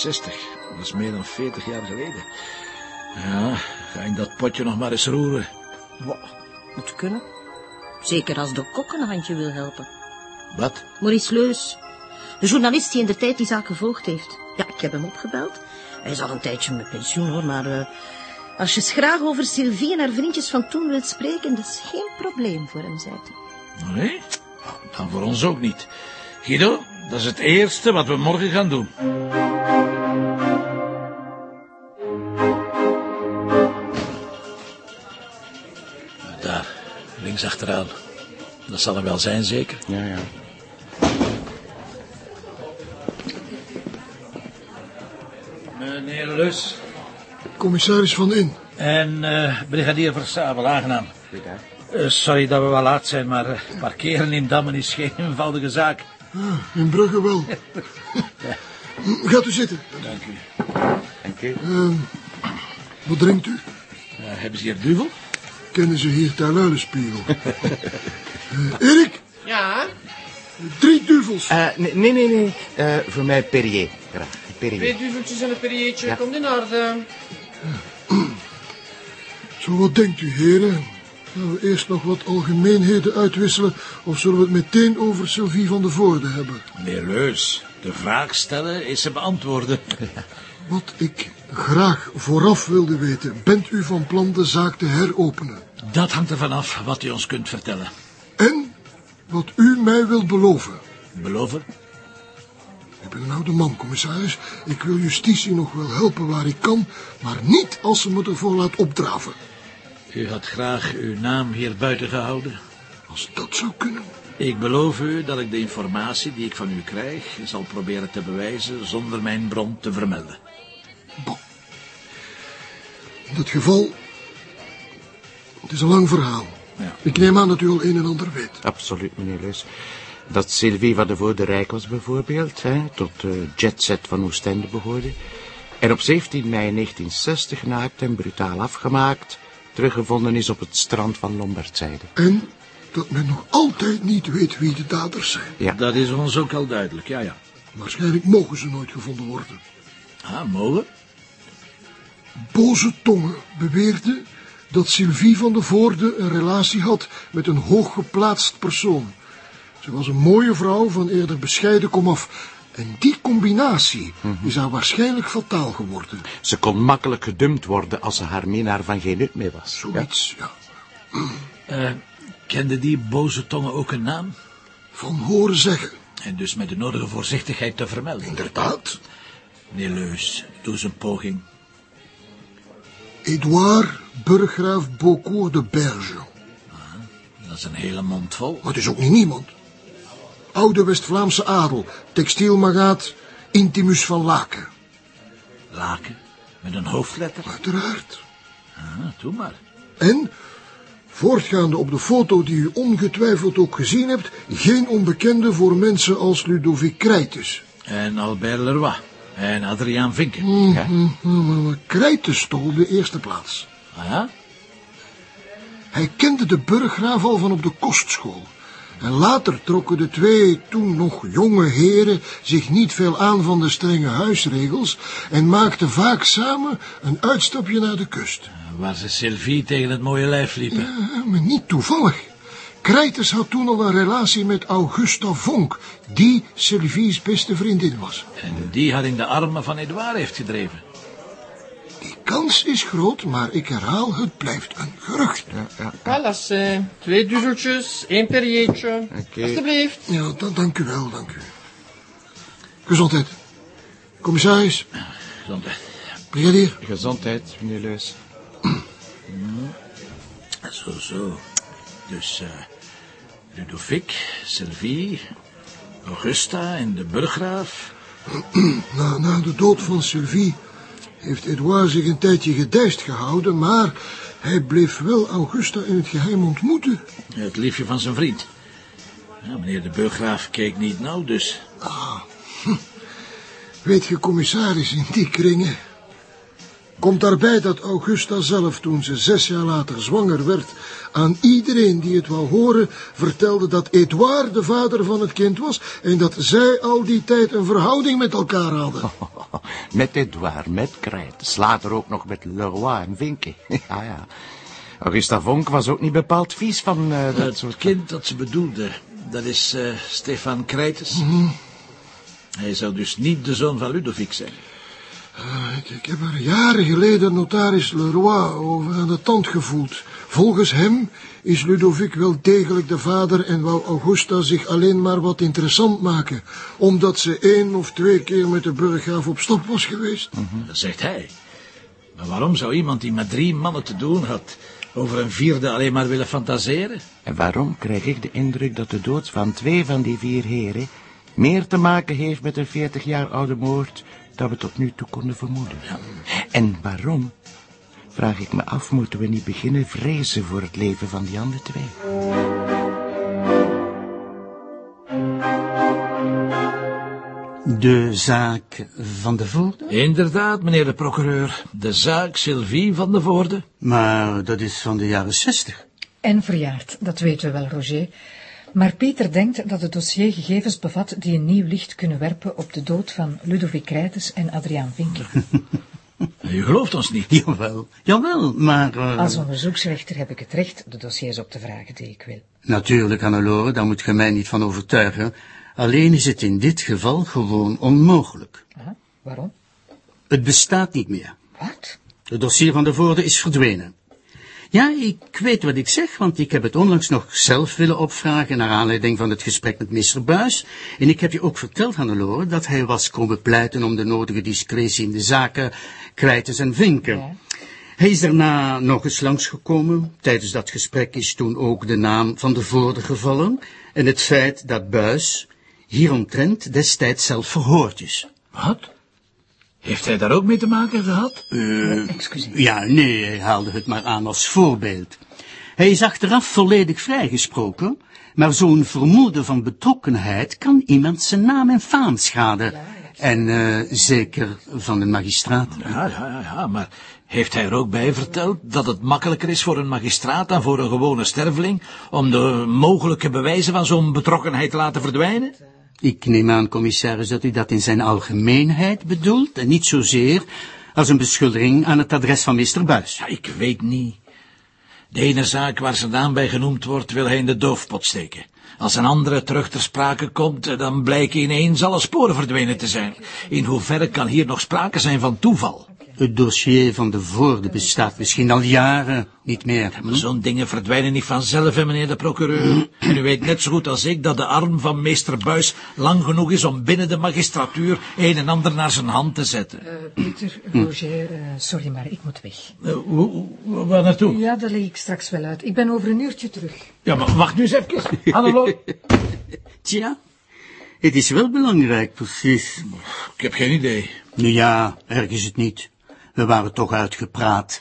1960. Dat is meer dan 40 jaar geleden. Ja, ga ik dat potje nog maar eens roeren. Wow, moet kunnen. Zeker als de kok een handje wil helpen. Wat? Maurice Leus, de journalist die in de tijd die zaak gevolgd heeft. Ja, ik heb hem opgebeld. Hij is al een tijdje met pensioen, hoor, maar... Uh, als je eens graag over Sylvie en haar vriendjes van toen wilt spreken, dat is geen probleem voor hem, zei hij. Nee, dan voor ons ook niet. Guido, dat is het eerste wat we morgen gaan doen. Links achteraan. Dat zal er wel zijn, zeker? Ja, ja. Meneer Lus. Commissaris Van In. En uh, brigadier Versabel, aangenaam. Uh, sorry dat we wel laat zijn, maar uh, parkeren in Dammen is geen eenvoudige zaak. Ah, in Brugge wel. ja. Gaat u zitten. Dank u. Dank u. Ehm, wat drinkt u? hebben ze hier duvel? Kennen ze hier Terluilenspiegel? Erik? Ja? Drie duvels. nee, nee, nee. nee. voor mij Perrier. Graag. Perrier. Twee duveltjes en een Perriertje. Ja. Komt in orde. Zo, wat denkt u, heren? Gaan we eerst nog wat algemeenheden uitwisselen... of zullen we het meteen over Sylvie van de Voorde hebben? Meneer Leus, de vraag stellen is ze beantwoorden. Wat ik graag vooraf wilde weten... bent u van plan de zaak te heropenen? Dat hangt ervan af wat u ons kunt vertellen. En wat u mij wilt beloven? Beloven? Ik ben een oude man, commissaris. Ik wil justitie nog wel helpen waar ik kan... maar niet als ze me ervoor laat opdraven. U had graag uw naam hier buiten gehouden. Als dat zou kunnen. Ik beloof u dat ik de informatie die ik van u krijg... zal proberen te bewijzen zonder mijn bron te vermelden. Bon. In dat geval... Het is een lang verhaal. Ja. Ik neem aan dat u al een en ander weet. Absoluut, meneer Leus. Dat Sylvie van de Voorde Rijk was bijvoorbeeld, hè, tot de jetset van Oostende behoorde. En op 17 mei 1960 naakt en brutaal afgemaakt... teruggevonden is op het strand van Lombardzijde. En dat men nog altijd niet weet wie de daders zijn. Ja. Dat is ons ook al duidelijk, ja, ja. Waarschijnlijk mogen ze nooit gevonden worden. Ah, mogen? Boze tongen beweerden dat Sylvie van de Voorde een relatie had met een hooggeplaatst persoon. Ze was een mooie vrouw van eerder bescheiden komaf. En die combinatie is haar waarschijnlijk fataal geworden. Ze kon makkelijk gedumpt worden als ze haar minnaar van geen nut meer was. Zoiets, ja. Uh, kende die boze tongen ook een naam? Van horen zeggen. En dus met de nodige voorzichtigheid te vermelden. Inderdaad. Meneer Leus, doe eens een poging. Edouard Burggraaf Beaucourt de Berge. Ah, dat is een hele mond vol. Maar het is ook niet niemand. Oude West-Vlaamse adel, textielmagaat, Intimus van Laken. Laken? Met een hoofdletter? Uiteraard. Ah, doe maar. En, voortgaande op de foto die u ongetwijfeld ook gezien hebt, geen onbekende voor mensen als Ludovic Krijtus. En Albert Leroy. En Adriaan Vinken. Mm, ja. mm, mm, toch op de eerste plaats. Ah ja? Hij kende de burggraaf al van op de kostschool. En later trokken de twee toen nog jonge heren zich niet veel aan van de strenge huisregels en maakten vaak samen een uitstapje naar de kust. Waar ze Sylvie tegen het mooie lijf liepen. Ja, maar niet toevallig. Krijters had toen al een relatie met Augusta Vonk, die Sylvie's beste vriendin was. En die haar in de armen van Edouard heeft gedreven. Die kans is groot, maar ik herhaal, het blijft een gerucht. Ja, ja. Uh, twee duveltjes, één perriertje. Oké. Alsjeblieft. Ja, dan, dank u wel, dank u. Gezondheid. Commissaris, Gezondheid. brigadier. Gezondheid, meneer Leus. Zo, zo. Dus uh, Ludovic, Sylvie, Augusta en de burggraaf. Na, na de dood van Sylvie heeft Edouard zich een tijdje gedijst gehouden, maar hij bleef wel Augusta in het geheim ontmoeten. Het liefje van zijn vriend. Ja, meneer de burggraaf keek niet nauw, dus. Ah, hm. Weet je, commissaris, in die kringen... Komt daarbij dat Augusta zelf, toen ze zes jaar later zwanger werd... aan iedereen die het wou horen, vertelde dat Edouard de vader van het kind was... en dat zij al die tijd een verhouding met elkaar hadden. met Edouard, met Krijt. Later ook nog met Leroy en Vinke. ja, ja. Augusta Vonk was ook niet bepaald vies van uh, dat Het soort... kind dat ze bedoelde, dat is eh, Stefan Krijtes. Hij zou dus niet de zoon van Ludovic zijn. Ik, ik heb er jaren geleden notaris Leroy over aan de tand gevoeld. Volgens hem is Ludovic wel degelijk de vader en wou Augusta zich alleen maar wat interessant maken, omdat ze één of twee keer met de burggraaf op stap was geweest. Dat zegt hij. Maar waarom zou iemand die met drie mannen te doen had... over een vierde alleen maar willen fantaseren? En waarom krijg ik de indruk dat de dood van twee van die vier heren... meer te maken heeft met een veertig jaar oude moord... dan we tot nu toe konden vermoeden? En waarom, vraag ik me af, moeten we niet beginnen vrezen voor het leven van die andere twee? De zaak van de Voorde? Inderdaad, meneer de procureur. De zaak Sylvie van de Voorde. Maar dat is van de jaren zestig. En verjaard, dat weten we wel, Roger. Maar Peter denkt dat het dossier gegevens bevat die een nieuw licht kunnen werpen op de dood van Ludovic Krijtes en Adriaan Vinke. U gelooft ons niet. Jawel, jawel, maar... eh, Als onderzoeksrechter heb ik het recht de dossiers op te vragen die ik wil. Natuurlijk, Hannelore, daar moet je mij niet van overtuigen. Alleen is het in dit geval gewoon onmogelijk. Aha, waarom? Het bestaat niet meer. Wat? Het dossier van de Voorde is verdwenen. Ja, ik weet wat ik zeg, want ik heb het onlangs nog zelf willen opvragen naar aanleiding van het gesprek met meester Buis. En ik heb je ook verteld, Hannelore, dat hij was komen pleiten om de nodige discretie in de zaken Krijtens en Vinken. Ja. Hij is daarna nog eens langsgekomen. Tijdens dat gesprek is toen ook de naam van de Voorde gevallen en het feit dat Buis hieromtrent destijds zelf verhoord is. Wat? Heeft hij daar ook mee te maken gehad? Excuseer. Ja, nee, hij haalde het maar aan als voorbeeld. Hij is achteraf volledig vrijgesproken, maar zo'n vermoeden van betrokkenheid kan iemand zijn naam en faam schaden. En eh, zeker van een magistraat. Ja, ja, ja, ja, maar heeft hij er ook bij verteld dat het makkelijker is voor een magistraat dan voor een gewone sterveling om de mogelijke bewijzen van zo'n betrokkenheid te laten verdwijnen? Ik neem aan, commissaris, dat u dat in zijn algemeenheid bedoelt en niet zozeer als een beschuldiging aan het adres van meester Buis. Ja, ik weet niet. De ene zaak waar zijn naam bij genoemd wordt, wil hij in de doofpot steken. Als een andere terug ter sprake komt, eh, dan blijken ineens alle sporen verdwenen te zijn. In hoeverre kan hier nog sprake zijn van toeval? Het dossier van de Voorde bestaat misschien al jaren niet meer. hm? Maar zo'n dingen verdwijnen niet vanzelf, hè, meneer de procureur. En u weet net zo goed als ik dat de arm van meester Buis lang genoeg is om binnen de magistratuur een en ander naar zijn hand te zetten. Eh, Peter, Roger, eh, sorry, maar ik moet weg. Hoe- hoe- waar naartoe? Ja, dat leg ik straks wel uit. Ik ben over een uurtje terug. Ja, maar wacht nu eens even. Hannelore. Tja, het is wel belangrijk, precies. Ik heb geen idee. Nu ja, erg is het niet. We waren toch uitgepraat.